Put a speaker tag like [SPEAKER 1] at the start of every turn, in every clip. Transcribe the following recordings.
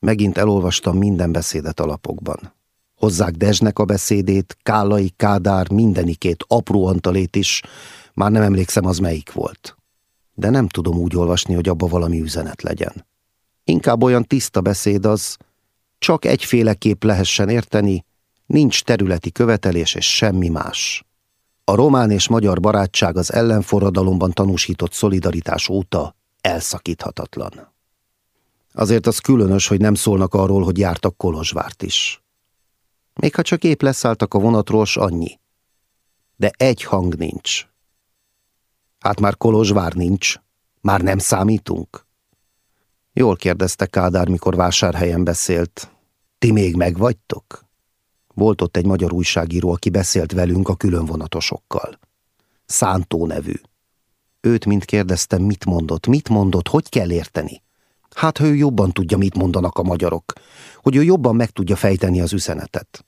[SPEAKER 1] Megint elolvastam minden beszédet a lapokban. Hozzák Dezsnek a beszédét, Kálai, Kádár, mindenikét, apró Antalét is, már nem emlékszem az melyik volt. De nem tudom úgy olvasni, hogy abba valami üzenet legyen. Inkább olyan tiszta beszéd az, csak egyféleképp lehessen érteni, nincs területi követelés és semmi más. A román és magyar barátság az ellenforradalomban tanúsított szolidaritás óta elszakíthatatlan. Azért az különös, hogy nem szólnak arról, hogy jártak Kolozsvárt is. Még ha csak épp leszálltak a vonatról, s annyi. De egy hang nincs. Hát már Kolozsvár nincs. Már nem számítunk? Jól kérdezte Kádár, mikor vásárhelyen beszélt. Ti még megvagytok? Volt ott egy magyar újságíró, aki beszélt velünk a különvonatosokkal. Szántó nevű. Őt mind kérdeztem, mit mondott, mit mondott, hogy kell érteni. Hát, ha ő jobban tudja, mit mondanak a magyarok, hogy ő jobban meg tudja fejteni az üzenetet.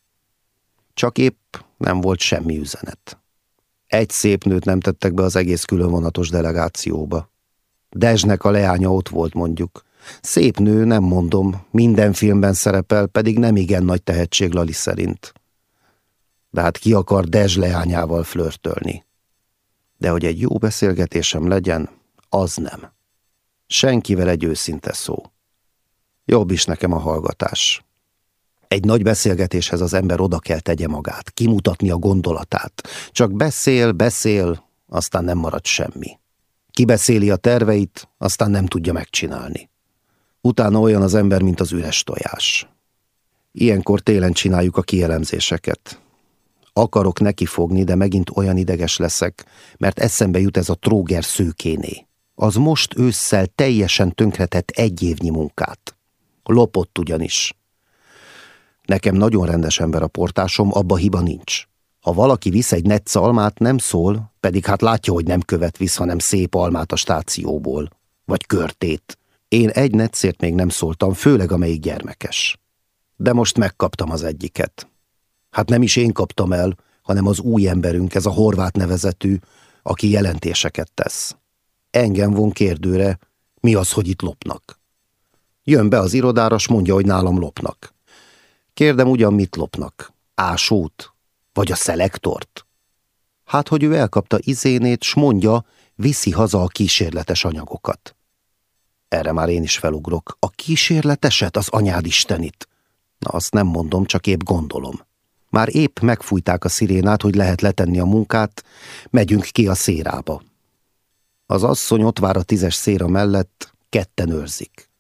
[SPEAKER 1] Csak épp nem volt semmi üzenet. Egy szép nőt nem tettek be az egész különvonatos delegációba. Dezsnek a leánya ott volt mondjuk. Szép nő, nem mondom, minden filmben szerepel, pedig nem igen nagy tehetség Lali szerint. De hát ki akar Dezs leányával flörtölni? De hogy egy jó beszélgetésem legyen, az nem. Senkivel egy őszinte szó. Jobb is nekem a hallgatás. Egy nagy beszélgetéshez az ember oda kell tegye magát, kimutatni a gondolatát. Csak beszél, beszél, aztán nem marad semmi. Kibeszéli a terveit, aztán nem tudja megcsinálni. Utána olyan az ember, mint az üres tojás. Ilyenkor télen csináljuk a kielemzéseket. Akarok neki fogni, de megint olyan ideges leszek, mert eszembe jut ez a tróger szőkéné. Az most ősszel teljesen tönkretett egy évnyi munkát. Lopott ugyanis. Nekem nagyon rendes ember a portásom, abba hiba nincs. Ha valaki visz egy netsz almát, nem szól, pedig hát látja, hogy nem követ visz, hanem szép almát a stációból. Vagy körtét. Én egy netszért még nem szóltam, főleg amelyik gyermekes. De most megkaptam az egyiket. Hát nem is én kaptam el, hanem az új emberünk, ez a horvát nevezetű, aki jelentéseket tesz. Engem von kérdőre, mi az, hogy itt lopnak. Jön be az irodára, s mondja, hogy nálam lopnak. Kérdem ugyan, mit lopnak? Ásót? Vagy a szelektort? Hát, hogy ő elkapta izénét, s mondja, viszi haza a kísérletes anyagokat. Erre már én is felugrok. A kísérleteset, az anyád istenit. Na, azt nem mondom, csak épp gondolom. Már épp megfújták a szirénát, hogy lehet letenni a munkát, megyünk ki a szérába. Az asszony ott vár a tízes széra mellett, ketten őrzik.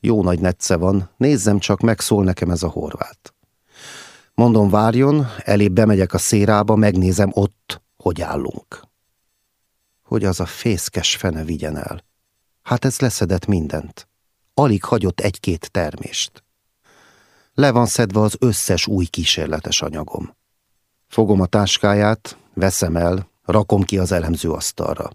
[SPEAKER 1] Jó nagy netsze van, nézzem csak, megszól nekem ez a horvát. Mondom, várjon, elébb bemegyek a szérába, megnézem ott, hogy állunk. Hogy az a fészkes fene vigyen el. Hát ez leszedett mindent. Alig hagyott egy-két termést. Le van szedve az összes új kísérletes anyagom. Fogom a táskáját, veszem el, rakom ki az elemző asztalra.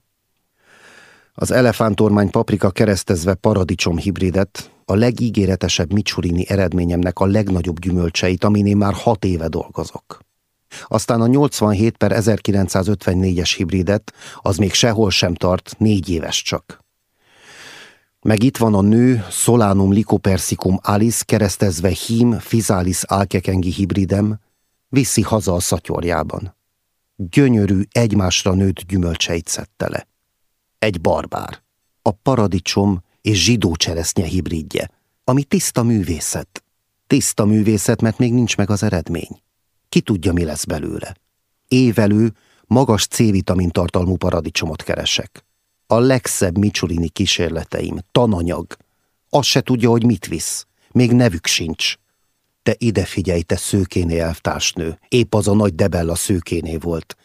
[SPEAKER 1] Az elefántormány paprika keresztezve paradicsom hibridet, a legígéretesebb Micsurini eredményemnek a legnagyobb gyümölcseit, amin én már hat éve dolgozok. Aztán a 87 per 1954-es hibridet, az még sehol sem tart, négy éves csak. Meg itt van a nő Solanum lycopersicum alice keresztezve hím physalis alkekengi hibridem, viszi haza a szatyorjában. Gyönyörű, egymásra nőtt gyümölcseit szedte le. Egy barbár. A paradicsom és zsidó cseresznye hibridje, ami tiszta művészet. Tiszta művészet, mert még nincs meg az eredmény. Ki tudja, mi lesz belőle. Évelő, magas C-vitamin tartalmú paradicsomot keresek. A legszebb Micsulini kísérleteim, tananyag. Azt se tudja, hogy mit visz. Még nevük sincs. Te ide figyelj, te szőkéné elvtársnő. Épp az a nagy debella szőkéné volt.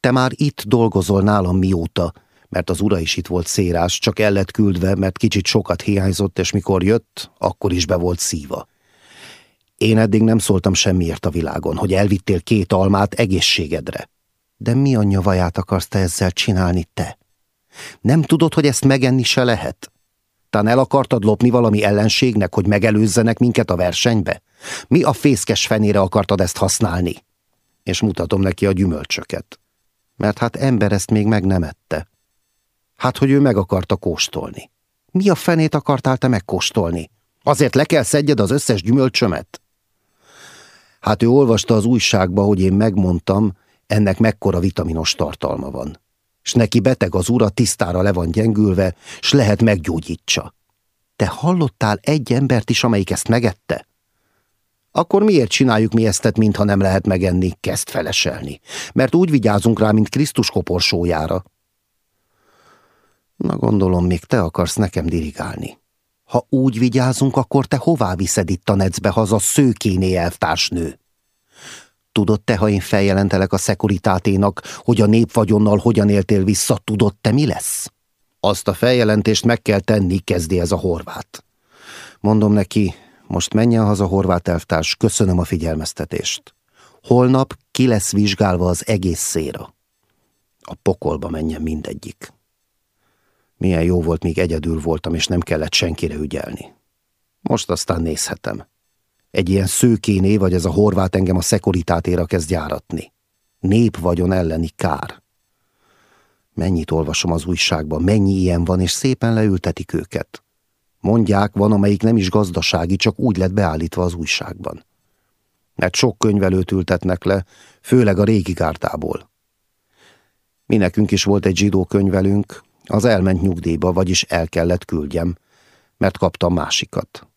[SPEAKER 1] Te már itt dolgozol nálam mióta, mert az ura is itt volt szérás, csak el lett küldve, mert kicsit sokat hiányzott, és mikor jött, akkor is be volt szíva. Én eddig nem szóltam semmiért a világon, hogy elvittél két almát egészségedre. De mi anyja vaját akarsz te ezzel csinálni te? Nem tudod, hogy ezt megenni se lehet? Tán el akartad lopni valami ellenségnek, hogy megelőzzenek minket a versenybe? Mi a fészkes fenére akartad ezt használni? És mutatom neki a gyümölcsöket. Mert hát ember ezt még meg nem ette. Hát, hogy ő meg akarta kóstolni. Mi a fenét akartál te megkóstolni? Azért le kell szedjed az összes gyümölcsömet? Hát ő olvasta az újságba, hogy én megmondtam, ennek mekkora vitaminos tartalma van. S neki beteg az ura, tisztára le van gyengülve, s lehet meggyógyítsa. Te hallottál egy embert is, amelyik ezt megette? Akkor miért csináljuk mi eztet, mintha nem lehet megenni, kezd feleselni? Mert úgy vigyázunk rá, mint Krisztus koporsójára. Na gondolom, még te akarsz nekem dirigálni. Ha úgy vigyázunk, akkor te hová viszed itt a necbe haza szőkéné elvtársnő? Tudod te, ha én feljelentelek a szekuritáténak, hogy a népvagyonnal hogyan éltél vissza, tudod te mi lesz? Azt a feljelentést meg kell tenni, kezdi ez a horvát. Mondom neki, most menjen haza, horvát elvtárs, köszönöm a figyelmeztetést. Holnap ki lesz vizsgálva az egész széra. A pokolba menjen mindegyik. Milyen jó volt, míg egyedül voltam, és nem kellett senkire ügyelni. Most aztán nézhetem. Egy ilyen szőkéné, vagy ez a horvát engem a szekuritátéra kezd járatni. Nép vagyon elleni kár. Mennyit olvasom az újságban, mennyi ilyen van, és szépen leültetik őket. Mondják, van, amelyik nem is gazdasági, csak úgy lett beállítva az újságban. Mert sok könyvelőt ültetnek le, főleg a régi gárdából. Mi nekünk is volt egy zsidó könyvelünk, az elment nyugdíjba, vagyis el kellett küldjem, mert kaptam másikat.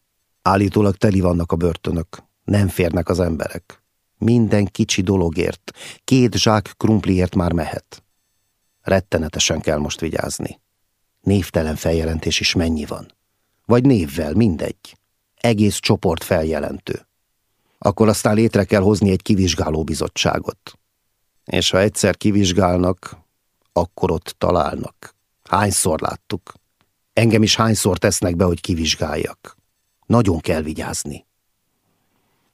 [SPEAKER 1] Állítólag teli vannak a börtönök, nem férnek az emberek. Minden kicsi dologért, két zsák krumpliért már mehet. Rettenetesen kell most vigyázni. Névtelen feljelentés is mennyi van. Vagy névvel, mindegy. Egész csoport feljelentő. Akkor aztán létre kell hozni egy kivizsgáló bizottságot. És ha egyszer kivizsgálnak, akkor ott találnak. Hányszor láttuk. Engem is hányszor tesznek be, hogy kivizsgáljak. Nagyon kell vigyázni.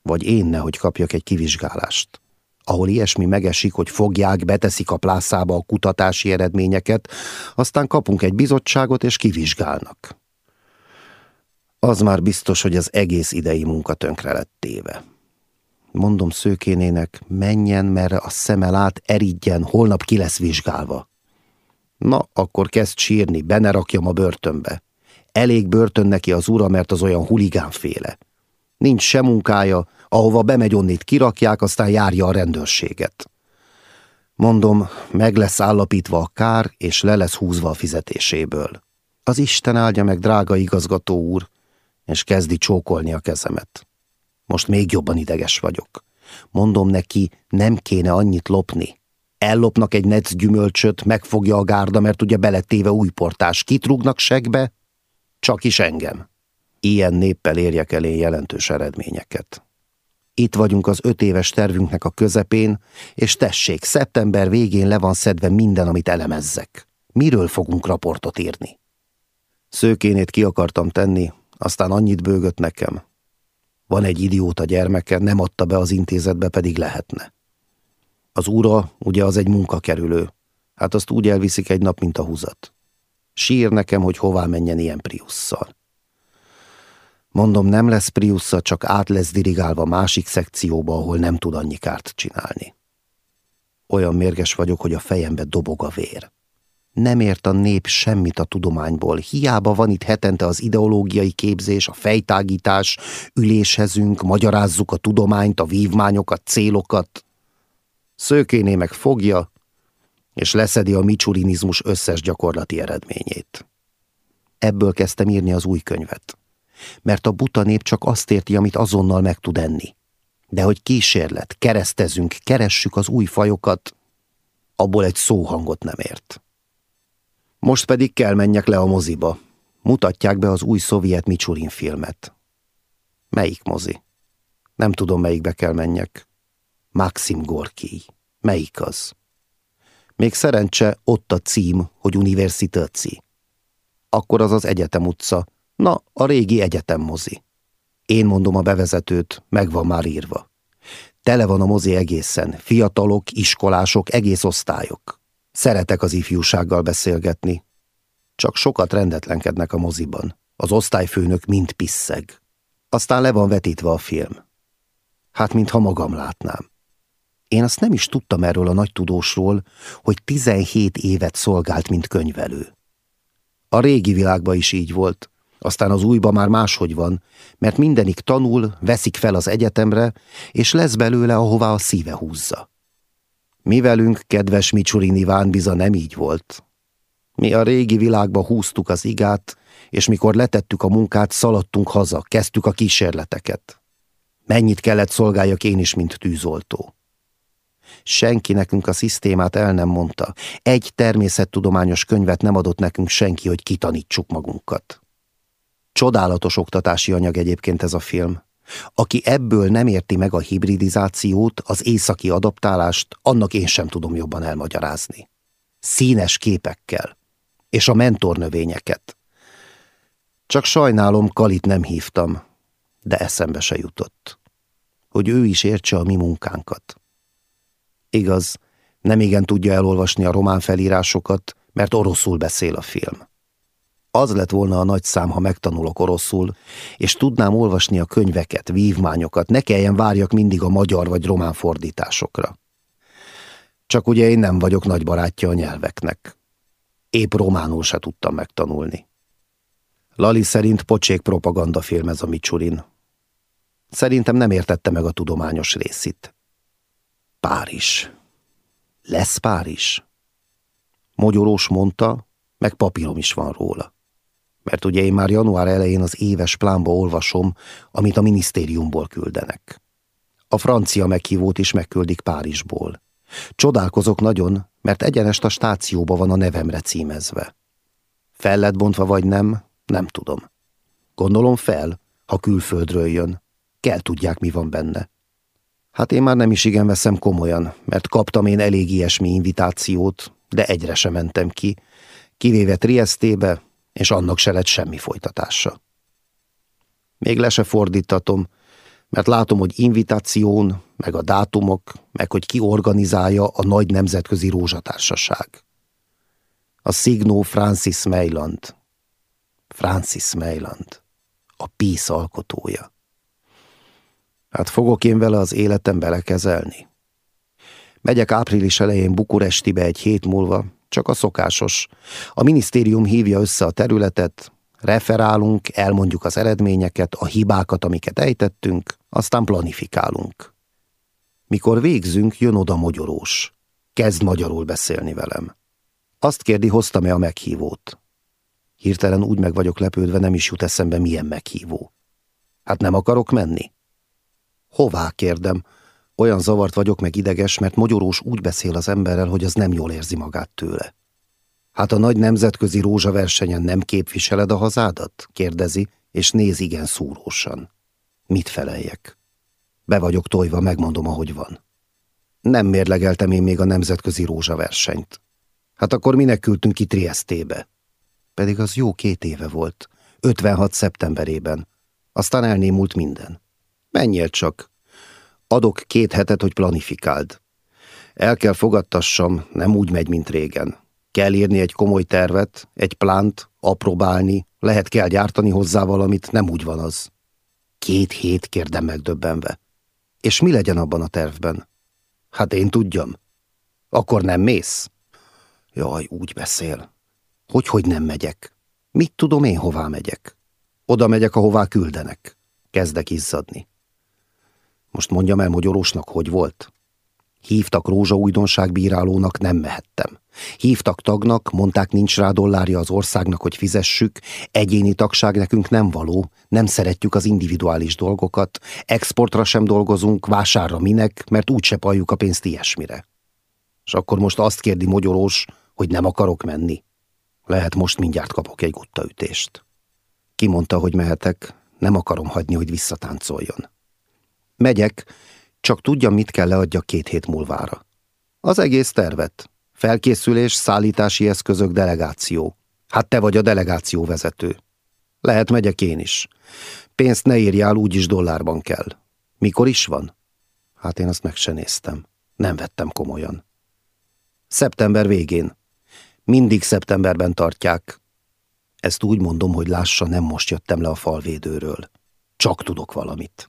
[SPEAKER 1] Vagy én nehogy kapjak egy kivizsgálást ahol ilyesmi megesik, hogy fogják, beteszik a plászába a kutatási eredményeket, aztán kapunk egy bizottságot és kivizsgálnak. Az már biztos, hogy az egész idei munka tönkre lett téve. Mondom szőkénének, menjen, merre a szeme lát, eridjen, holnap ki lesz vizsgálva. Na, akkor kezd sírni, benne rakjam a börtönbe. Elég börtön neki az ura, mert az olyan huligánféle. Nincs se munkája, ahova bemegy onnit kirakják, aztán járja a rendőrséget. Mondom, meg lesz állapítva a kár, és le lesz húzva a fizetéséből. Az Isten áldja meg, drága igazgató úr, és kezdi csókolni a kezemet. Most még jobban ideges vagyok. Mondom neki, nem kéne annyit lopni. Ellopnak egy netsz gyümölcsöt, megfogja a gárda, mert ugye beletéve új portás. Kitrúgnak segbe? Csak is engem. Ilyen néppel érjek elé jelentős eredményeket. Itt vagyunk az öt éves tervünknek a közepén, és tessék, szeptember végén le van szedve minden, amit elemezzek. Miről fogunk raportot írni? Szőkénét ki akartam tenni, aztán annyit bőgött nekem. Van egy idióta gyermeke, nem adta be az intézetbe, pedig lehetne. Az ura, ugye az egy munkakerülő, hát azt úgy elviszik egy nap, mint a húzat. Sír nekem, hogy hová menjen ilyen Priusszal. Mondom, nem lesz Priusza, csak át lesz dirigálva másik szekcióba, ahol nem tud annyi kárt csinálni. Olyan mérges vagyok, hogy a fejembe dobog a vér. Nem ért a nép semmit a tudományból, hiába van itt hetente az ideológiai képzés, a fejtágítás, ülésezünk, magyarázzuk a tudományt, a vívmányokat, célokat. Szőkéné meg fogja, és leszedi a micsurinizmus összes gyakorlati eredményét. Ebből kezdtem írni az új könyvet mert a buta nép csak azt érti, amit azonnal meg tud enni. De hogy kísérlet, keresztezünk, keressük az új fajokat, abból egy szóhangot nem ért. Most pedig kell menjek le a moziba. Mutatják be az új szovjet Micsurin filmet. Melyik mozi? Nem tudom, melyikbe kell menjek. Maxim Gorki. Melyik az? Még szerencse ott a cím, hogy Universitáci. Akkor az az egyetem utca, Na, a régi egyetem mozi. Én mondom a bevezetőt, meg van már írva. Tele van a mozi egészen, fiatalok, iskolások, egész osztályok. Szeretek az ifjúsággal beszélgetni. Csak sokat rendetlenkednek a moziban. Az osztályfőnök mind pisszeg. Aztán le van vetítve a film. Hát, mintha magam látnám. Én azt nem is tudtam erről a nagy tudósról, hogy 17 évet szolgált, mint könyvelő. A régi világban is így volt. Aztán az újba már máshogy van, mert mindenik tanul, veszik fel az egyetemre, és lesz belőle, ahová a szíve húzza. Mi velünk, kedves Micsurini Ván biza nem így volt. Mi a régi világba húztuk az igát, és mikor letettük a munkát, szaladtunk haza, kezdtük a kísérleteket. Mennyit kellett szolgáljak én is, mint tűzoltó. Senki nekünk a szisztémát el nem mondta. Egy természettudományos könyvet nem adott nekünk senki, hogy kitanítsuk magunkat. Csodálatos oktatási anyag egyébként ez a film. Aki ebből nem érti meg a hibridizációt, az északi adaptálást, annak én sem tudom jobban elmagyarázni. Színes képekkel. És a mentornövényeket. Csak sajnálom, Kalit nem hívtam, de eszembe se jutott. Hogy ő is értse a mi munkánkat. Igaz, nem igen tudja elolvasni a román felírásokat, mert oroszul beszél a film. Az lett volna a nagy szám, ha megtanulok oroszul, és tudnám olvasni a könyveket, vívmányokat, ne kelljen várjak mindig a magyar vagy román fordításokra. Csak ugye én nem vagyok nagy barátja a nyelveknek. Épp románul se tudtam megtanulni. Lali szerint pocsék propagandafilm ez a Micsurin. Szerintem nem értette meg a tudományos részét. Párizs. Lesz Párizs? Mogyorós mondta, meg papírom is van róla. Mert ugye én már január elején az éves plánba olvasom, amit a minisztériumból küldenek. A francia meghívót is megküldik Párizsból. Csodálkozok nagyon, mert egyenest a stációba van a nevemre címezve. Fel lett bontva vagy nem, nem tudom. Gondolom fel, ha külföldről jön. Kell tudják, mi van benne. Hát én már nem is igen veszem komolyan, mert kaptam én elég ilyesmi invitációt, de egyre sem mentem ki, kivéve Triestébe, és annak se lett semmi folytatása. Még le se fordítatom, mert látom, hogy invitáción, meg a dátumok, meg hogy ki organizálja a nagy nemzetközi rózsatársaság. A Signó Francis Mailand. Francis Mailand. A Peace alkotója. Hát fogok én vele az életem belekezelni. Megyek április elején Bukurestibe egy hét múlva, csak a szokásos. A minisztérium hívja össze a területet, referálunk, elmondjuk az eredményeket, a hibákat, amiket ejtettünk, aztán planifikálunk. Mikor végzünk, jön oda mogyorós. Kezd magyarul beszélni velem. Azt kérdi, hoztam-e a meghívót. Hirtelen úgy meg vagyok lepődve, nem is jut eszembe, milyen meghívó. Hát nem akarok menni? Hová, kérdem. Olyan zavart vagyok meg ideges, mert mogyorós úgy beszél az emberrel, hogy az nem jól érzi magát tőle. Hát a nagy nemzetközi rózsaversenyen nem képviseled a hazádat? kérdezi, és néz igen szúrósan. Mit feleljek? Be vagyok tojva, megmondom, ahogy van. Nem mérlegeltem én még a nemzetközi rózsaversenyt. Hát akkor minek küldtünk ki Triestébe? Pedig az jó két éve volt, 56. szeptemberében. Aztán elnémult minden. Menjél csak. Adok két hetet, hogy planifikáld. El kell fogadtassam, nem úgy megy, mint régen. Kell írni egy komoly tervet, egy plánt, apróbálni, lehet kell gyártani hozzá valamit, nem úgy van az. Két hét kérdem megdöbbenve. És mi legyen abban a tervben? Hát én tudjam. Akkor nem mész? Jaj, úgy beszél. Hogy, hogy nem megyek? Mit tudom én, hová megyek? Oda megyek, ahová küldenek. Kezdek izzadni. Most mondjam el Magyarósnak, hogy volt? Hívtak rózsaújdonságbírálónak, nem mehettem. Hívtak tagnak, mondták nincs rá dollárja az országnak, hogy fizessük, egyéni tagság nekünk nem való, nem szeretjük az individuális dolgokat, exportra sem dolgozunk, vásárra minek, mert úgyse palljuk a pénzt ilyesmire. És akkor most azt kérdi Mogyorós, hogy nem akarok menni. Lehet most mindjárt kapok egy guttaütést. Kimondta, hogy mehetek, nem akarom hagyni, hogy visszatáncoljon. Megyek, csak tudja, mit kell leadja két hét múlvára. Az egész tervet. Felkészülés, szállítási eszközök, delegáció. Hát te vagy a delegáció vezető. Lehet megyek én is. Pénzt ne írjál, úgyis dollárban kell. Mikor is van? Hát én azt meg se néztem. Nem vettem komolyan. Szeptember végén. Mindig szeptemberben tartják. Ezt úgy mondom, hogy lássa, nem most jöttem le a falvédőről. Csak tudok valamit.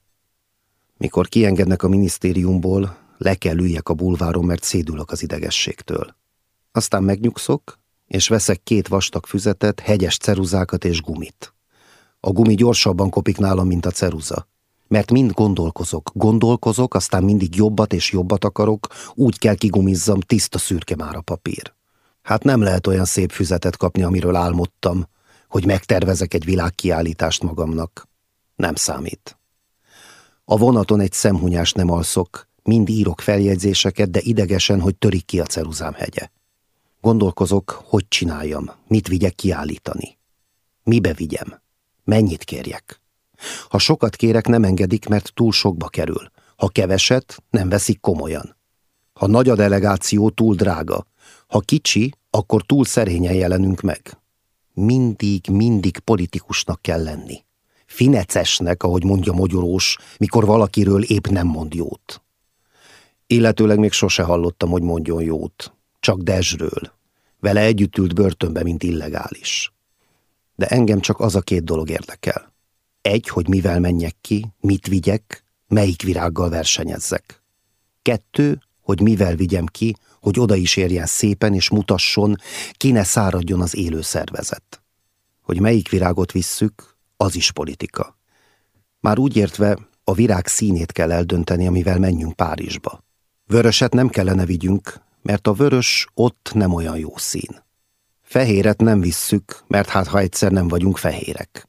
[SPEAKER 1] Mikor kiengednek a minisztériumból, le kell üljek a bulváron, mert szédülök az idegességtől. Aztán megnyugszok, és veszek két vastag füzetet, hegyes ceruzákat és gumit. A gumi gyorsabban kopik nálam, mint a ceruza. Mert mind gondolkozok, gondolkozok, aztán mindig jobbat és jobbat akarok, úgy kell kigumizzam, tiszta szürke már a papír. Hát nem lehet olyan szép füzetet kapni, amiről álmodtam, hogy megtervezek egy világkiállítást magamnak. Nem számít. A vonaton egy szemhunyás nem alszok, mind írok feljegyzéseket, de idegesen, hogy törik ki a ceruzám hegye. Gondolkozok, hogy csináljam, mit vigyek kiállítani. Mibe vigyem? Mennyit kérjek? Ha sokat kérek, nem engedik, mert túl sokba kerül. Ha keveset, nem veszik komolyan. Ha nagy a delegáció, túl drága. Ha kicsi, akkor túl szerényen jelenünk meg. Mindig, mindig politikusnak kell lenni. Finecesnek, ahogy mondja Mogyorós, mikor valakiről épp nem mond jót. Illetőleg még sose hallottam, hogy mondjon jót. Csak Dezsről. Vele együtt ült börtönbe, mint illegális. De engem csak az a két dolog érdekel. Egy, hogy mivel menjek ki, mit vigyek, melyik virággal versenyezzek. Kettő, hogy mivel vigyem ki, hogy oda is érjen szépen, és mutasson, ki ne száradjon az élő szervezet. Hogy melyik virágot visszük, az is politika. Már úgy értve, a virág színét kell eldönteni, amivel menjünk Párizsba. Vöröset nem kellene vigyünk, mert a vörös ott nem olyan jó szín. Fehéret nem visszük, mert hát ha egyszer nem vagyunk fehérek.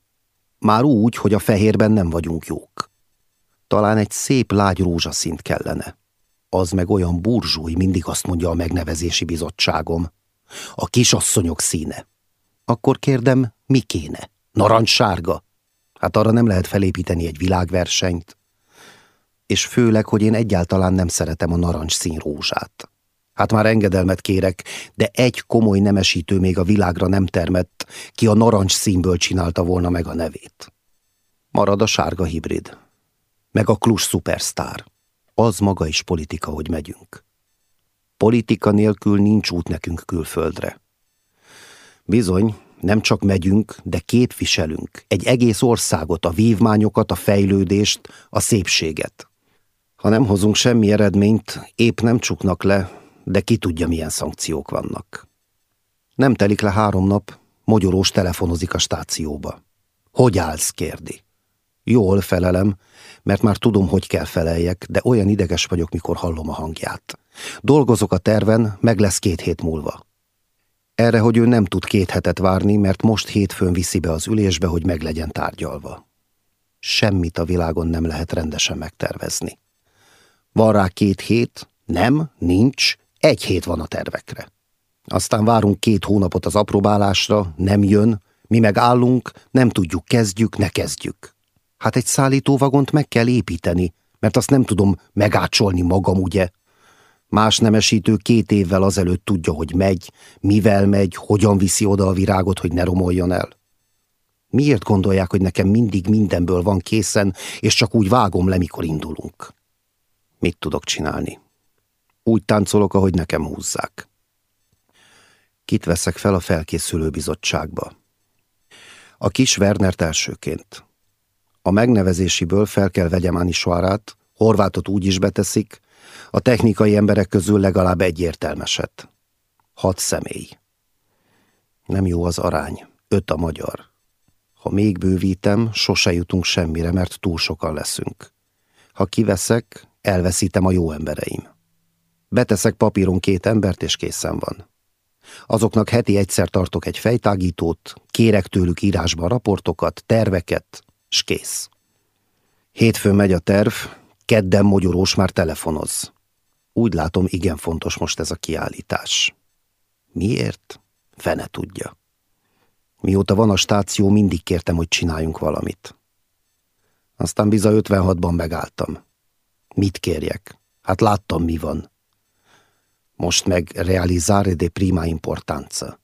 [SPEAKER 1] Már úgy, hogy a fehérben nem vagyunk jók. Talán egy szép lágy rózsaszint kellene. Az meg olyan burzsúj, mindig azt mondja a megnevezési bizottságom. A kisasszonyok színe. Akkor kérdem, mi kéne? Narancssárga? Hát arra nem lehet felépíteni egy világversenyt. És főleg, hogy én egyáltalán nem szeretem a narancs szín rózsát. Hát már engedelmet kérek, de egy komoly nemesítő még a világra nem termett, ki a narancs színből csinálta volna meg a nevét. Marad a sárga hibrid. Meg a klus szupersztár. Az maga is politika, hogy megyünk. Politika nélkül nincs út nekünk külföldre. Bizony, nem csak megyünk, de képviselünk egy egész országot, a vívmányokat, a fejlődést, a szépséget. Ha nem hozunk semmi eredményt, épp nem csuknak le, de ki tudja, milyen szankciók vannak. Nem telik le három nap, mogyorós telefonozik a stációba. Hogy állsz, kérdi. Jól felelem, mert már tudom, hogy kell feleljek, de olyan ideges vagyok, mikor hallom a hangját. Dolgozok a terven, meg lesz két hét múlva. Erre, hogy ő nem tud két hetet várni, mert most hétfőn viszi be az ülésbe, hogy meg legyen tárgyalva. Semmit a világon nem lehet rendesen megtervezni. Van rá két hét? Nem, nincs, egy hét van a tervekre. Aztán várunk két hónapot az apróbálásra, nem jön, mi meg állunk, nem tudjuk, kezdjük, ne kezdjük. Hát egy szállítóvagont meg kell építeni, mert azt nem tudom megácsolni magam, ugye? Más nemesítő két évvel azelőtt tudja, hogy megy, mivel megy, hogyan viszi oda a virágot, hogy ne romoljon el. Miért gondolják, hogy nekem mindig mindenből van készen, és csak úgy vágom le, mikor indulunk? Mit tudok csinálni? Úgy táncolok, ahogy nekem húzzák. Kit veszek fel a felkészülő bizottságba? A kis Wernert elsőként. A megnevezésiből fel kell vegyem Anisvárát, Horvátot úgy is beteszik, a technikai emberek közül legalább egy értelmeset. Hat személy. Nem jó az arány. Öt a magyar. Ha még bővítem, sose jutunk semmire, mert túl sokan leszünk. Ha kiveszek, elveszítem a jó embereim. Beteszek papíron két embert, és készen van. Azoknak heti egyszer tartok egy fejtágítót, kérek tőlük írásban raportokat, terveket, s kész. Hétfőn megy a terv, kedden mogyorós már telefonoz. Úgy látom, igen fontos most ez a kiállítás. Miért? Fene tudja. Mióta van a stáció, mindig kértem, hogy csináljunk valamit. Aztán biza 56-ban megálltam. Mit kérjek? Hát láttam, mi van most meg realizare de prima importanza.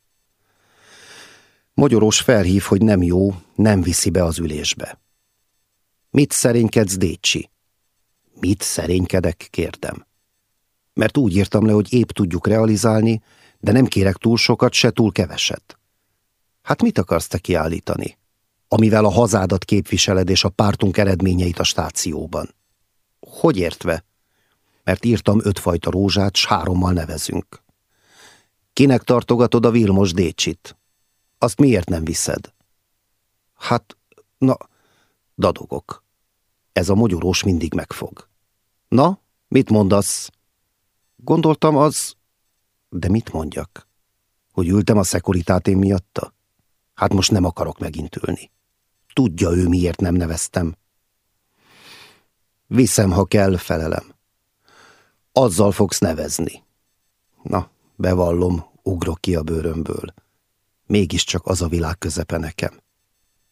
[SPEAKER 1] Mogyorós felhív, hogy nem jó, nem viszi be az ülésbe. Mit szerénykedsz, Décsi? Mit szerénykedek, kérdem. Mert úgy írtam le, hogy épp tudjuk realizálni, de nem kérek túl sokat, se túl keveset. Hát mit akarsz te kiállítani? Amivel a hazádat képviseled és a pártunk eredményeit a stációban. Hogy értve? mert írtam ötfajta rózsát, s hárommal nevezünk. Kinek tartogatod a Vilmos Décsit? Azt miért nem viszed? Hát Na, dadogok. Ez a mogyorós mindig megfog. Na, mit mondasz? Gondoltam az... De mit mondjak? Hogy ültem a szekuritáté miatta? Hát most nem akarok megint ülni. Tudja ő, miért nem neveztem. Viszem, ha kell, felelem. Azzal fogsz nevezni. Na, bevallom, ugrok ki a bőrömből. Mégiscsak az a világ közepe nekem.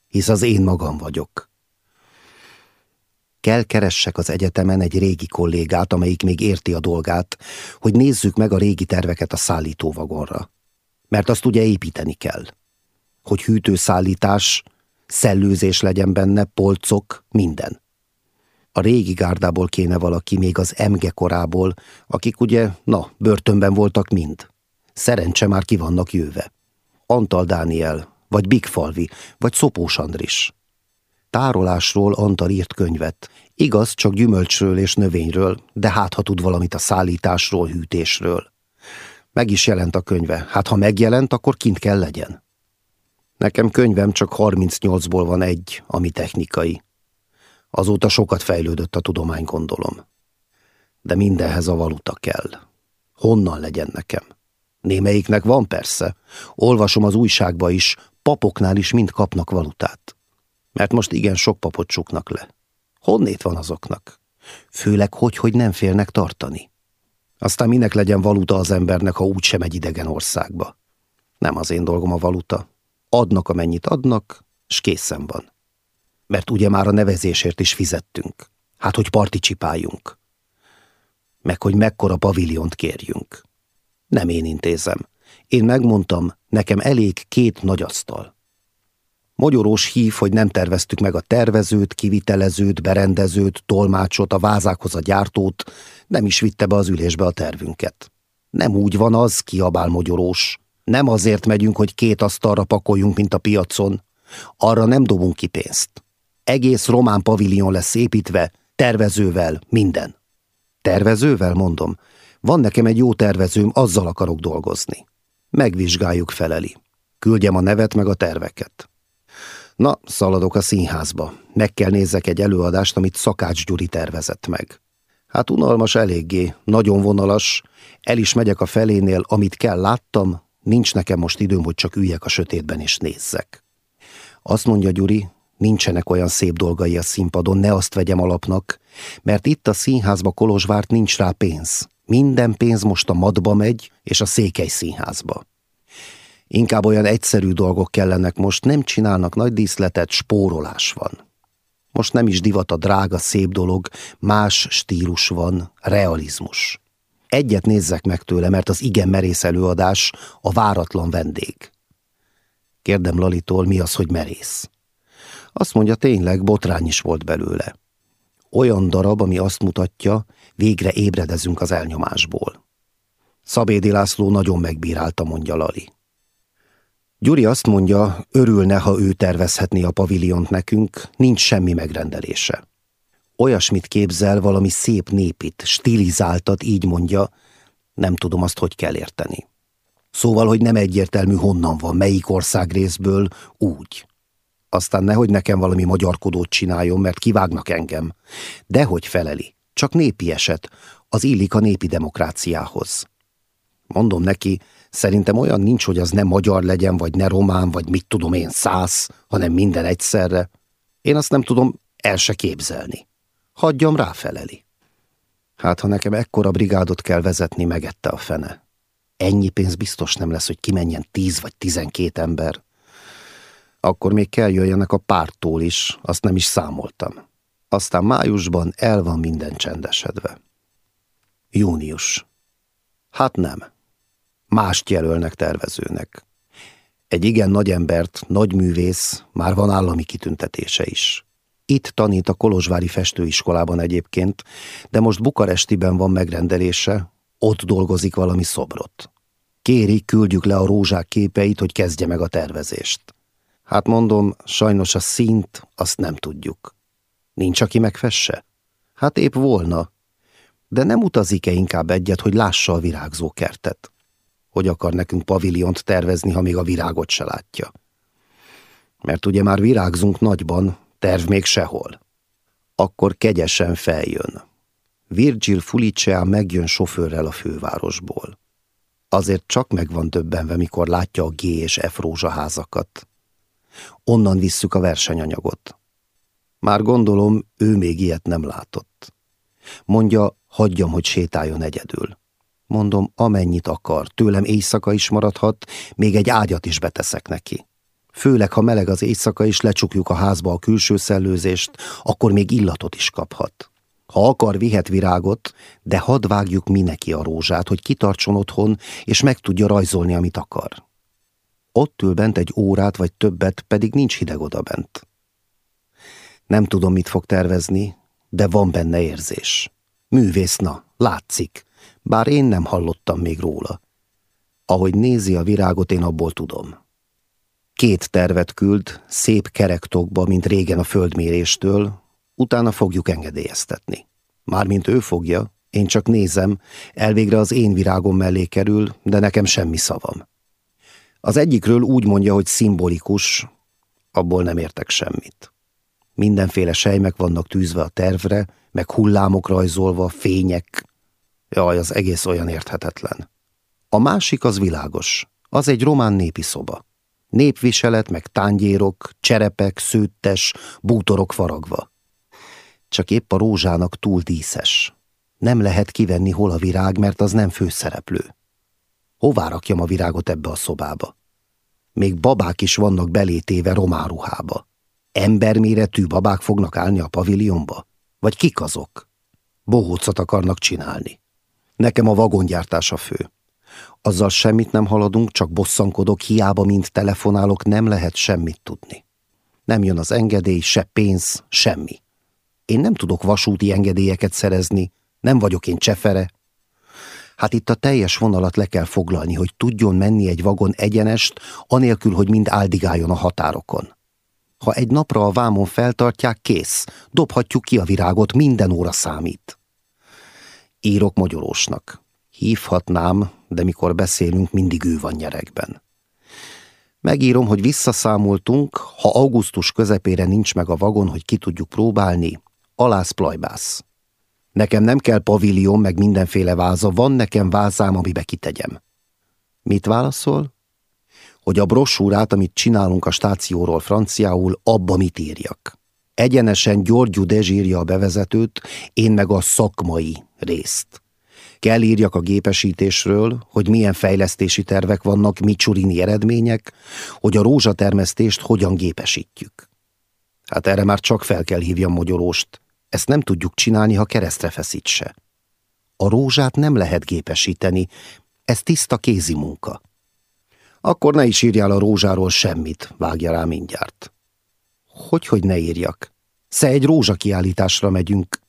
[SPEAKER 1] Hisz az én magam vagyok. Kell keressek az egyetemen egy régi kollégát, amelyik még érti a dolgát, hogy nézzük meg a régi terveket a szállítóvagonra. Mert azt ugye építeni kell. Hogy hűtőszállítás, szellőzés legyen benne, polcok, minden. A régi gárdából kéne valaki, még az emge korából, akik ugye, na, börtönben voltak mind. Szerencse már ki vannak jöve. Antal Dániel, vagy Bigfalvi, vagy Szopós Andris. Tárolásról Antal írt könyvet. Igaz, csak gyümölcsről és növényről, de hát ha tud valamit a szállításról, hűtésről. Meg is jelent a könyve. Hát ha megjelent, akkor kint kell legyen. Nekem könyvem csak 38-ból van egy, ami technikai. Azóta sokat fejlődött a tudomány, gondolom. De mindenhez a valuta kell. Honnan legyen nekem? Némelyiknek van persze. Olvasom az újságba is, papoknál is mind kapnak valutát. Mert most igen sok papot csuknak le. Honnét van azoknak? Főleg hogy, hogy nem félnek tartani. Aztán minek legyen valuta az embernek, ha úgy sem egy idegen országba. Nem az én dolgom a valuta. Adnak, amennyit adnak, s készen van. Mert ugye már a nevezésért is fizettünk. Hát, hogy participáljunk. Meg, hogy mekkora paviliont kérjünk. Nem én intézem. Én megmondtam, nekem elég két nagy asztal. Magyarós hív, hogy nem terveztük meg a tervezőt, kivitelezőt, berendezőt, tolmácsot, a vázákhoz a gyártót, nem is vitte be az ülésbe a tervünket. Nem úgy van az, kiabál Magyarós. Nem azért megyünk, hogy két asztalra pakoljunk, mint a piacon. Arra nem dobunk ki pénzt. Egész román pavilion lesz építve, tervezővel, minden. Tervezővel, mondom. Van nekem egy jó tervezőm, azzal akarok dolgozni. Megvizsgáljuk feleli. Küldjem a nevet meg a terveket. Na, szaladok a színházba. Meg kell nézzek egy előadást, amit Szakács Gyuri tervezett meg. Hát unalmas eléggé, nagyon vonalas, el is megyek a felénél, amit kell láttam, nincs nekem most időm, hogy csak üljek a sötétben és nézzek. Azt mondja Gyuri, nincsenek olyan szép dolgai a színpadon, ne azt vegyem alapnak, mert itt a színházba Kolozsvárt nincs rá pénz. Minden pénz most a madba megy, és a székely színházba. Inkább olyan egyszerű dolgok kellenek most, nem csinálnak nagy díszletet, spórolás van. Most nem is divat a drága, szép dolog, más stílus van, realizmus. Egyet nézzek meg tőle, mert az igen merész előadás a váratlan vendég. Kérdem Lalitól, mi az, hogy merész. Azt mondja, tényleg botrány is volt belőle. Olyan darab, ami azt mutatja, végre ébredezünk az elnyomásból. Szabédi László nagyon megbírálta, mondja Lali. Gyuri azt mondja, örülne, ha ő tervezhetné a paviliont nekünk, nincs semmi megrendelése. Olyasmit képzel, valami szép népit, stilizáltat, így mondja, nem tudom azt, hogy kell érteni. Szóval, hogy nem egyértelmű honnan van, melyik ország részből, úgy. Aztán nehogy nekem valami magyarkodót csináljon, mert kivágnak engem. Dehogy feleli, csak népi eset, az illik a népi demokráciához. Mondom neki, Szerintem olyan nincs, hogy az ne magyar legyen, vagy ne román, vagy mit tudom én, száz, hanem minden egyszerre. Én azt nem tudom el se képzelni. Hagyjam ráfeleli. Hát, ha nekem ekkora brigádot kell vezetni, megette a fene. Ennyi pénz biztos nem lesz, hogy kimenjen tíz vagy tizenkét ember. Akkor még kell jöjjenek a pártól is, azt nem is számoltam. Aztán májusban el van minden csendesedve. Június. Hát nem mást jelölnek tervezőnek. Egy igen nagy embert, nagy művész, már van állami kitüntetése is. Itt tanít a Kolozsvári festőiskolában egyébként, de most Bukarestiben van megrendelése, ott dolgozik valami szobrot. Kéri, küldjük le a rózsák képeit, hogy kezdje meg a tervezést. Hát mondom, sajnos a színt, azt nem tudjuk. Nincs, aki megfesse? Hát épp volna. De nem utazik-e inkább egyet, hogy lássa a virágzó kertet? Hogy akar nekünk paviliont tervezni, ha még a virágot se látja. Mert ugye már virágzunk nagyban, terv még sehol. Akkor kegyesen feljön. Virgil Fulicea megjön sofőrrel a fővárosból. Azért csak meg van döbbenve, mikor látja a G és F rózsaházakat. Onnan visszük a versenyanyagot. Már gondolom, ő még ilyet nem látott. Mondja, hagyjam, hogy sétáljon egyedül. Mondom, amennyit akar, tőlem éjszaka is maradhat, még egy ágyat is beteszek neki. Főleg, ha meleg az éjszaka és lecsukjuk a házba a külső szellőzést, akkor még illatot is kaphat. Ha akar, vihet virágot, de hadd vágjuk mi neki a rózsát, hogy kitartson otthon, és meg tudja rajzolni, amit akar. Ott ül bent egy órát vagy többet, pedig nincs hideg oda bent. Nem tudom, mit fog tervezni, de van benne érzés. Művész, na, látszik, bár én nem hallottam még róla. Ahogy nézi a virágot, én abból tudom. Két tervet küld, szép kerektokba, mint régen a földméréstől, utána fogjuk engedélyeztetni. Mármint ő fogja, én csak nézem, elvégre az én virágom mellé kerül, de nekem semmi szavam. Az egyikről úgy mondja, hogy szimbolikus, abból nem értek semmit. Mindenféle sejmek vannak tűzve a tervre, meg hullámok rajzolva, fények. Jaj, az egész olyan érthetetlen. A másik az világos. Az egy román népi szoba. Népviselet, meg tángyérok, cserepek, szőttes, bútorok faragva. Csak épp a rózsának túl díszes. Nem lehet kivenni hol a virág, mert az nem főszereplő. Hová rakjam a virágot ebbe a szobába? Még babák is vannak belétéve román ruhába. Emberméretű babák fognak állni a pavilionba? Vagy kik azok? Bohócot akarnak csinálni. Nekem a vagongyártás a fő. Azzal semmit nem haladunk, csak bosszankodok, hiába, mint telefonálok, nem lehet semmit tudni. Nem jön az engedély, se pénz, semmi. Én nem tudok vasúti engedélyeket szerezni, nem vagyok én csefere. Hát itt a teljes vonalat le kell foglalni, hogy tudjon menni egy vagon egyenest, anélkül, hogy mind áldigáljon a határokon. Ha egy napra a vámon feltartják, kész. Dobhatjuk ki a virágot, minden óra számít. Írok magyarósnak. Hívhatnám, de mikor beszélünk, mindig ő van nyerekben. Megírom, hogy visszaszámoltunk, ha augusztus közepére nincs meg a vagon, hogy ki tudjuk próbálni, alász plajbász. Nekem nem kell pavillion, meg mindenféle váza, van nekem vázám, amibe kitegyem. Mit válaszol? hogy a brosúrát, amit csinálunk a stációról franciául, abba mit írjak. Egyenesen Györgyű Dezsírja a bevezetőt, én meg a szakmai részt. Kell írjak a gépesítésről, hogy milyen fejlesztési tervek vannak, micsurini eredmények, hogy a rózsatermesztést hogyan gépesítjük. Hát erre már csak fel kell hívjam mogyoróst. Ezt nem tudjuk csinálni, ha keresztre feszítse. A rózsát nem lehet gépesíteni, ez tiszta kézi munka. Akkor ne is írjál a rózsáról semmit, vágja rá mindjárt. Hogy, hogy ne írjak? Sze egy rózsakiállításra megyünk.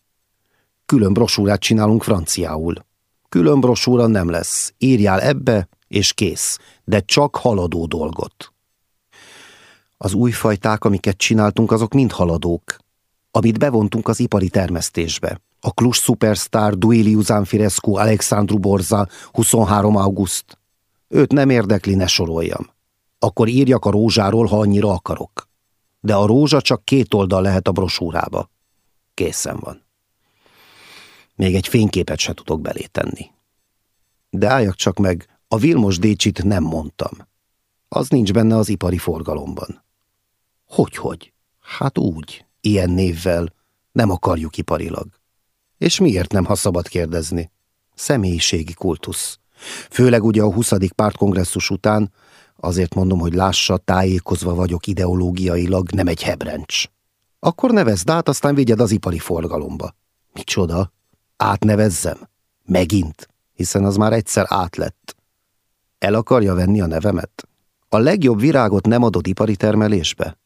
[SPEAKER 1] Külön brosúrát csinálunk franciául. Külön brosúra nem lesz. Írjál ebbe, és kész. De csak haladó dolgot. Az új fajták, amiket csináltunk, azok mind haladók. Amit bevontunk az ipari termesztésbe. A Klus Superstar, Duilius Anfirescu, Alexandru Borza, 23 auguszt. Őt nem érdekli, ne soroljam. Akkor írjak a rózsáról, ha annyira akarok. De a rózsa csak két oldal lehet a brosúrába. Készen van. Még egy fényképet se tudok belé tenni. De álljak csak meg, a Vilmos Décsit nem mondtam. Az nincs benne az ipari forgalomban. Hogy-hogy? Hát úgy, ilyen névvel, nem akarjuk iparilag. És miért nem, ha szabad kérdezni? Személyiségi kultusz. Főleg ugye a 20. pártkongresszus után, azért mondom, hogy lássa, tájékozva vagyok ideológiailag, nem egy hebrencs. Akkor nevezd át, aztán vigyed az ipari forgalomba. Micsoda? Átnevezzem? Megint? Hiszen az már egyszer átlett. El akarja venni a nevemet? A legjobb virágot nem adod ipari termelésbe?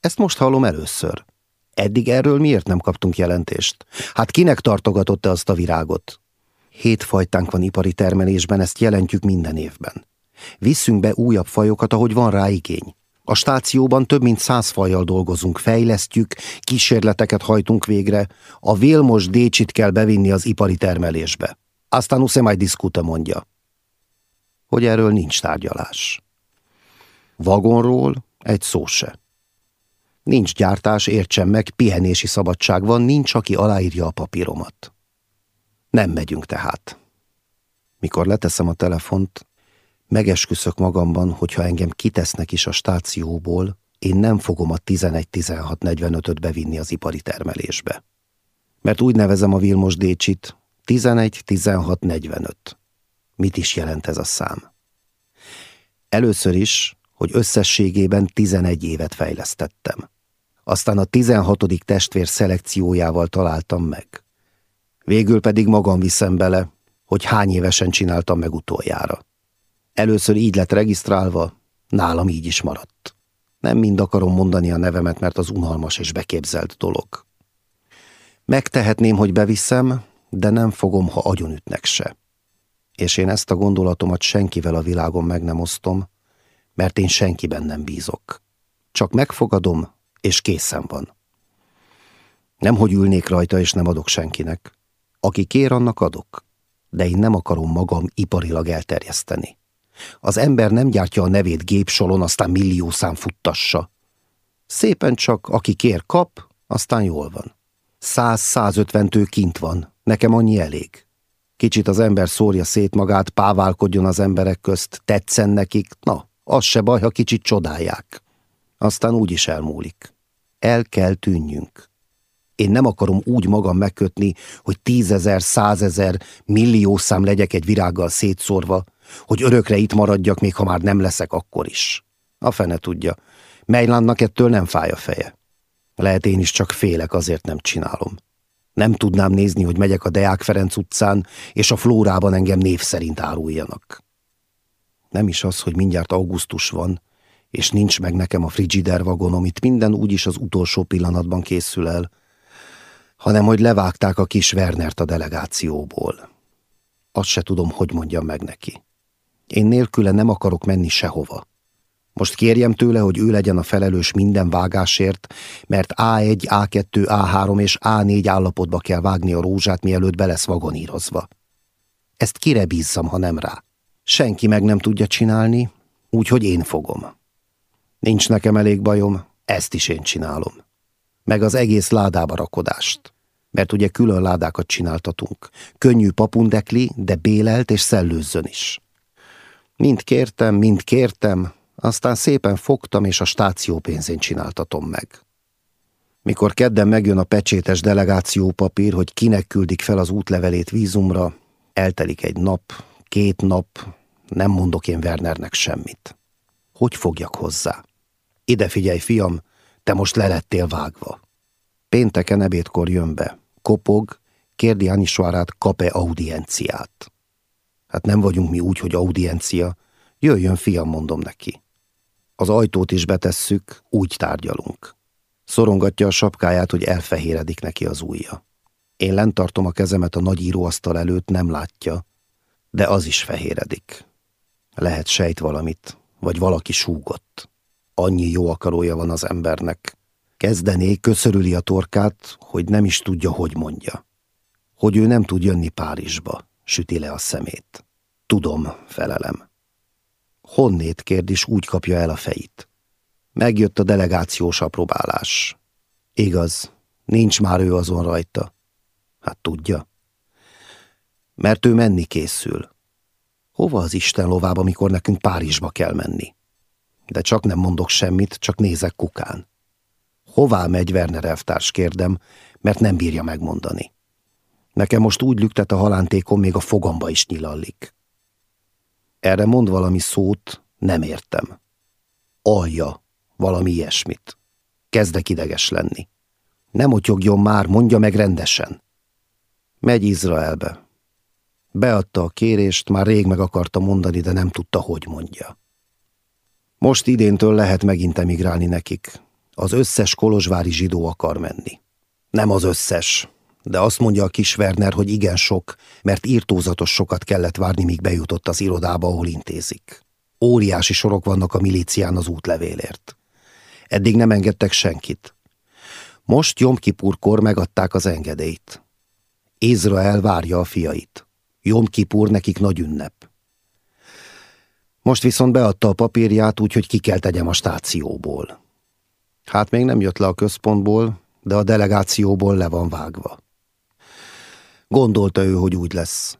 [SPEAKER 1] Ezt most hallom először. Eddig erről miért nem kaptunk jelentést? Hát kinek tartogatott-e azt a virágot? Hét fajtánk van ipari termelésben, ezt jelentjük minden évben. Viszünk be újabb fajokat, ahogy van rá igény. A stációban több mint száz fajjal dolgozunk, fejlesztjük, kísérleteket hajtunk végre, a Vilmos Décsit kell bevinni az ipari termelésbe. Aztán usze majd diszkuta mondja. Hogy erről nincs tárgyalás. Vagonról egy szó se. Nincs gyártás, értsem meg, pihenési szabadság van, nincs, aki aláírja a papíromat. Nem megyünk tehát. Mikor leteszem a telefont, megesküszök magamban, hogyha engem kitesznek is a stációból, én nem fogom a 11-16-45-öt bevinni az ipari termelésbe. Mert úgy nevezem a Vilmos Décsit, 11-16-45. Mit is jelent ez a szám? Először is, hogy összességében 11 évet fejlesztettem. Aztán a 16. testvér szelekciójával találtam meg. Végül pedig magam viszem bele, hogy hány évesen csináltam meg utoljára. Először így lett regisztrálva, nálam így is maradt. Nem mind akarom mondani a nevemet, mert az unalmas és beképzelt dolog. Megtehetném, hogy beviszem, de nem fogom, ha agyonütnek se. És én ezt a gondolatomat senkivel a világon meg nem osztom, mert én senkiben nem bízok. Csak megfogadom, és készen van. Nem, hogy ülnék rajta, és nem adok senkinek. Aki kér, annak adok. De én nem akarom magam iparilag elterjeszteni. Az ember nem gyártja a nevét gépsolon, aztán millió szám futtassa. Szépen csak, aki kér, kap, aztán jól van. Száz-százötventő kint van, nekem annyi elég. Kicsit az ember szórja szét magát, páválkodjon az emberek közt, tetszen nekik, na, az se baj, ha kicsit csodálják. Aztán úgy is elmúlik. El kell tűnjünk. Én nem akarom úgy magam megkötni, hogy tízezer, százezer, millió szám legyek egy virággal szétszórva, hogy örökre itt maradjak, még ha már nem leszek akkor is. A fene tudja. Mejlannak ettől nem fáj a feje. Lehet én is csak félek, azért nem csinálom. Nem tudnám nézni, hogy megyek a Deák Ferenc utcán, és a flórában engem név szerint áruljanak. Nem is az, hogy mindjárt augusztus van, és nincs meg nekem a frigider vagonom, itt minden úgyis az utolsó pillanatban készül el, hanem hogy levágták a kis Wernert a delegációból. Azt se tudom, hogy mondjam meg neki. Én nélküle nem akarok menni sehova. Most kérjem tőle, hogy ő legyen a felelős minden vágásért, mert A1, A2, A3 és A4 állapotba kell vágni a rózsát, mielőtt be lesz vagonírozva. Ezt kire bízzam, ha nem rá? Senki meg nem tudja csinálni, úgyhogy én fogom. Nincs nekem elég bajom, ezt is én csinálom. Meg az egész ládába rakodást. Mert ugye külön ládákat csináltatunk. Könnyű papundekli, de bélelt és szellőzzön is. Mind kértem, mind kértem, aztán szépen fogtam, és a stáció pénzén csináltatom meg. Mikor kedden megjön a pecsétes delegációpapír, hogy kinek küldik fel az útlevelét vízumra, eltelik egy nap, két nap, nem mondok én Wernernek semmit. Hogy fogjak hozzá? Ide figyelj, fiam, te most lelettél vágva. Pénteken ebédkor jön be, kopog, kérdi Anisvárát, kap-e audienciát. Hát nem vagyunk mi úgy, hogy audiencia. Jöjjön, fiam, mondom neki. Az ajtót is betesszük, úgy tárgyalunk. Szorongatja a sapkáját, hogy elfehéredik neki az ujja. Én lent tartom a kezemet a nagy íróasztal előtt, nem látja, de az is fehéredik. Lehet sejt valamit, vagy valaki súgott. Annyi jó akarója van az embernek. Kezdené, köszörüli a torkát, hogy nem is tudja, hogy mondja. Hogy ő nem tud jönni Párizsba süti le a szemét. Tudom, felelem. Honnét kérd, és úgy kapja el a fejét. Megjött a delegációs apróbálás. Igaz, nincs már ő azon rajta. Hát tudja. Mert ő menni készül. Hova az Isten lovába, mikor nekünk Párizsba kell menni? De csak nem mondok semmit, csak nézek kukán. Hová megy Werner elvtárs, kérdem, mert nem bírja megmondani. Nekem most úgy lüktet a halántékom, még a fogamba is nyilallik. Erre mond valami szót, nem értem. Alja, valami ilyesmit. Kezdek ideges lenni. Nem otyogjon már, mondja meg rendesen. Megy Izraelbe. Beadta a kérést, már rég meg akarta mondani, de nem tudta, hogy mondja. Most idéntől lehet megint emigrálni nekik. Az összes kolozsvári zsidó akar menni. Nem az összes, de azt mondja a kis Werner, hogy igen sok, mert írtózatos sokat kellett várni, míg bejutott az irodába, ahol intézik. Óriási sorok vannak a milícián az útlevélért. Eddig nem engedtek senkit. Most Jomkipurkor megadták az engedélyt. Izrael várja a fiait. Jomkipur nekik nagy ünnep. Most viszont beadta a papírját, úgyhogy ki kell tegyem a stációból. Hát még nem jött le a központból, de a delegációból le van vágva. Gondolta ő, hogy úgy lesz.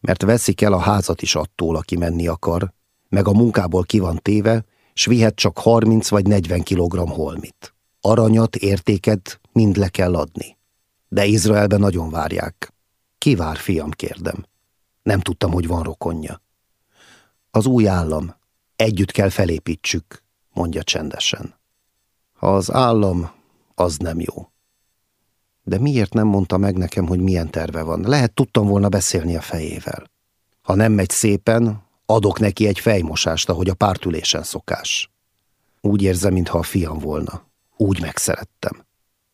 [SPEAKER 1] Mert veszik el a házat is attól, aki menni akar, meg a munkából ki van téve, s vihet csak 30 vagy 40 kilogramm holmit. Aranyat, értéket mind le kell adni. De Izraelben nagyon várják. Ki vár, fiam, kérdem. Nem tudtam, hogy van rokonja. Az új állam. Együtt kell felépítsük, mondja csendesen. Ha az állam, az nem jó. De miért nem mondta meg nekem, hogy milyen terve van? Lehet tudtam volna beszélni a fejével. Ha nem megy szépen, adok neki egy fejmosást, ahogy a pártülésen szokás. Úgy érzem, mintha a fiam volna. Úgy megszerettem.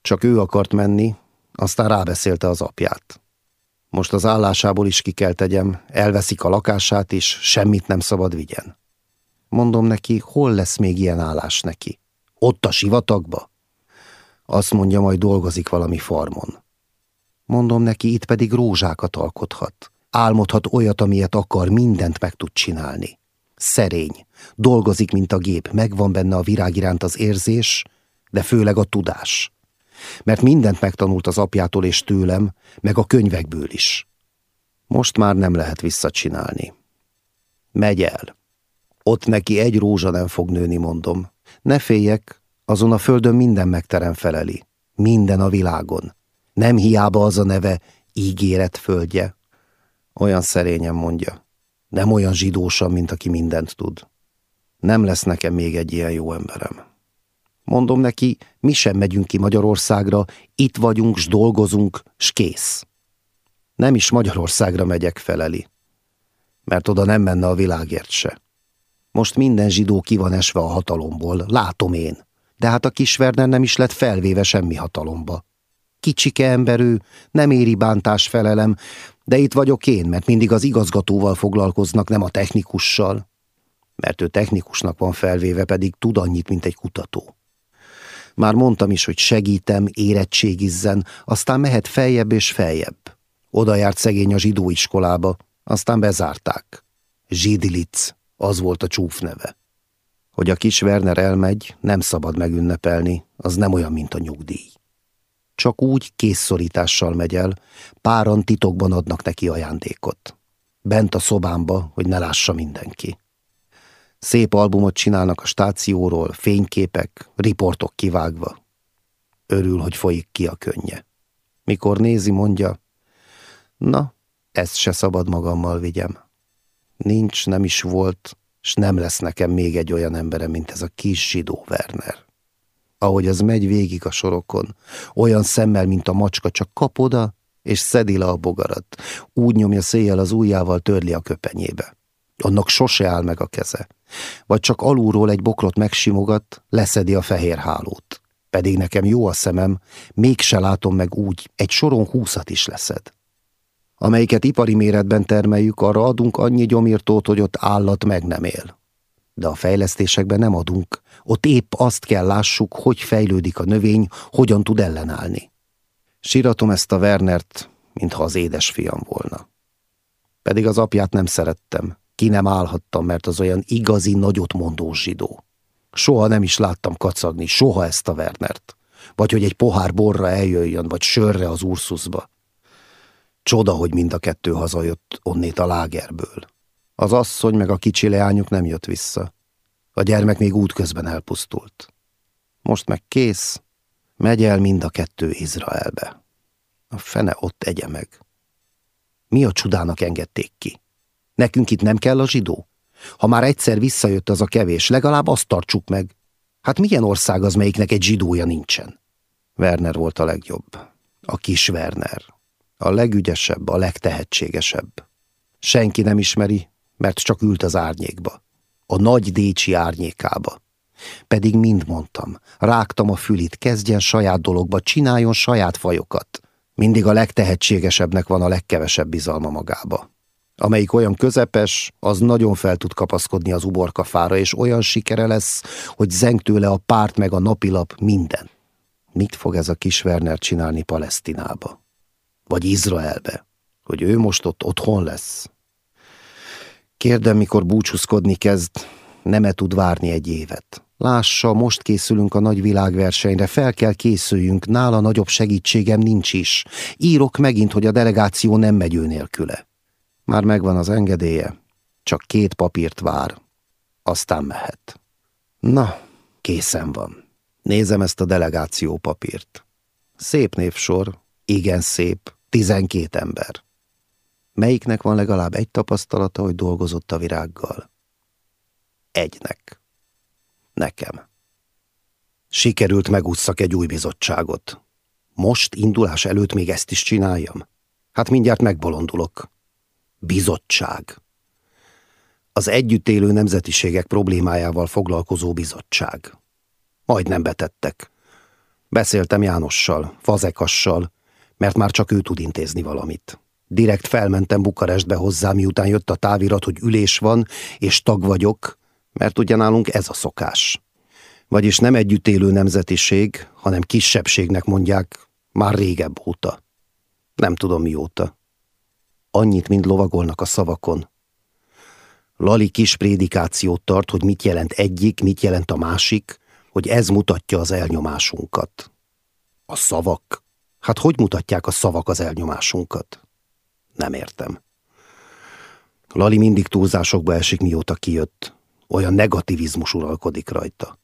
[SPEAKER 1] Csak ő akart menni, aztán rábeszélte az apját. Most az állásából is ki kell tegyem, elveszik a lakását is, semmit nem szabad vigyen. Mondom neki, hol lesz még ilyen állás neki? Ott a sivatagba? Azt mondja, majd dolgozik valami farmon. Mondom neki, itt pedig rózsákat alkothat. Álmodhat olyat, amilyet akar, mindent meg tud csinálni. Szerény, dolgozik, mint a gép, megvan benne a virág iránt az érzés, de főleg a tudás. Mert mindent megtanult az apjától és tőlem, meg a könyvekből is. Most már nem lehet visszacsinálni. Megy el. Ott neki egy rózsa nem fog nőni, mondom. Ne féljek, azon a földön minden megterem feleli. Minden a világon. Nem hiába az a neve ígéret földje. Olyan szerényen mondja. Nem olyan zsidósan, mint aki mindent tud. Nem lesz nekem még egy ilyen jó emberem. Mondom neki, mi sem megyünk ki Magyarországra, itt vagyunk, s dolgozunk, s kész. Nem is Magyarországra megyek feleli, mert oda nem menne a világért se. Most minden zsidó ki van esve a hatalomból, látom én de hát a kis Werner nem is lett felvéve semmi hatalomba. Kicsike emberű, nem éri bántás felelem, de itt vagyok én, mert mindig az igazgatóval foglalkoznak, nem a technikussal. Mert ő technikusnak van felvéve, pedig tud annyit, mint egy kutató. Már mondtam is, hogy segítem, érettségizzen, aztán mehet feljebb és feljebb. Oda járt szegény a zsidóiskolába, aztán bezárták. Zsidilic, az volt a csúf neve. Hogy a kis Werner elmegy, nem szabad megünnepelni, az nem olyan, mint a nyugdíj. Csak úgy készszorítással megy el, páran titokban adnak neki ajándékot. Bent a szobámba, hogy ne lássa mindenki. Szép albumot csinálnak a stációról, fényképek, riportok kivágva. Örül, hogy folyik ki a könnye. Mikor nézi, mondja, na, ezt se szabad magammal vigyem. Nincs, nem is volt, s nem lesz nekem még egy olyan emberem, mint ez a kis zsidó Werner. Ahogy az megy végig a sorokon, olyan szemmel, mint a macska, csak kap oda, és szedi le a bogarat. Úgy nyomja széjjel az ujjával, törli a köpenyébe. Annak sose áll meg a keze. Vagy csak alulról egy bokrot megsimogat, leszedi a fehér hálót. Pedig nekem jó a szemem, mégse látom meg úgy, egy soron húszat is leszed amelyiket ipari méretben termeljük, arra adunk annyi gyomírtót, hogy ott állat meg nem él. De a fejlesztésekben nem adunk, ott épp azt kell lássuk, hogy fejlődik a növény, hogyan tud ellenállni. Síratom ezt a Wernert, mintha az édesfiam volna. Pedig az apját nem szerettem, ki nem állhattam, mert az olyan igazi nagyot mondó zsidó. Soha nem is láttam kacagni, soha ezt a Wernert. Vagy hogy egy pohár borra eljöjjön, vagy sörre az Ursusba. Csoda, hogy mind a kettő hazajött onnét a lágerből. Az asszony meg a kicsi leányuk nem jött vissza. A gyermek még útközben elpusztult. Most meg kész, megy el mind a kettő Izraelbe. A fene ott egye meg. Mi a csodának engedték ki? Nekünk itt nem kell a zsidó? Ha már egyszer visszajött az a kevés, legalább azt tartsuk meg. Hát milyen ország az, melyiknek egy zsidója nincsen? Werner volt a legjobb. A kis Werner. A legügyesebb, a legtehetségesebb. Senki nem ismeri, mert csak ült az árnyékba. A nagy Décsi árnyékába. Pedig mind mondtam, rágtam a fülit, kezdjen saját dologba, csináljon saját fajokat. Mindig a legtehetségesebbnek van a legkevesebb bizalma magába. Amelyik olyan közepes, az nagyon fel tud kapaszkodni az uborkafára, és olyan sikere lesz, hogy zeng tőle a párt meg a napilap minden. Mit fog ez a kis Werner csinálni Palesztinába? Vagy Izraelbe, hogy ő most ott otthon lesz. Kérdem, mikor búcsúzkodni kezd, nem-e tud várni egy évet. Lássa, most készülünk a nagy világversenyre, fel kell készüljünk, nála nagyobb segítségem nincs is. Írok megint, hogy a delegáció nem megy ő nélküle. Már megvan az engedélye, csak két papírt vár, aztán mehet. Na, készen van. Nézem ezt a delegáció papírt. Szép névsor, igen szép, tizenkét ember. Melyiknek van legalább egy tapasztalata, hogy dolgozott a virággal? Egynek. Nekem. Sikerült megúszszak egy új bizottságot. Most indulás előtt még ezt is csináljam? Hát mindjárt megbolondulok. Bizottság. Az együtt élő nemzetiségek problémájával foglalkozó bizottság. Majdnem betettek. Beszéltem Jánossal, Fazekassal, mert már csak ő tud intézni valamit. Direkt felmentem Bukarestbe hozzá, miután jött a távirat, hogy ülés van, és tag vagyok, mert ugyanálunk ez a szokás. Vagyis nem együtt élő nemzetiség, hanem kisebbségnek mondják már régebb óta. Nem tudom mióta. Annyit, mint lovagolnak a szavakon. Lali kis prédikációt tart, hogy mit jelent egyik, mit jelent a másik, hogy ez mutatja az elnyomásunkat. A szavak? Hát hogy mutatják a szavak az elnyomásunkat? Nem értem. Lali mindig túlzásokba esik, mióta kijött. Olyan negativizmus uralkodik rajta.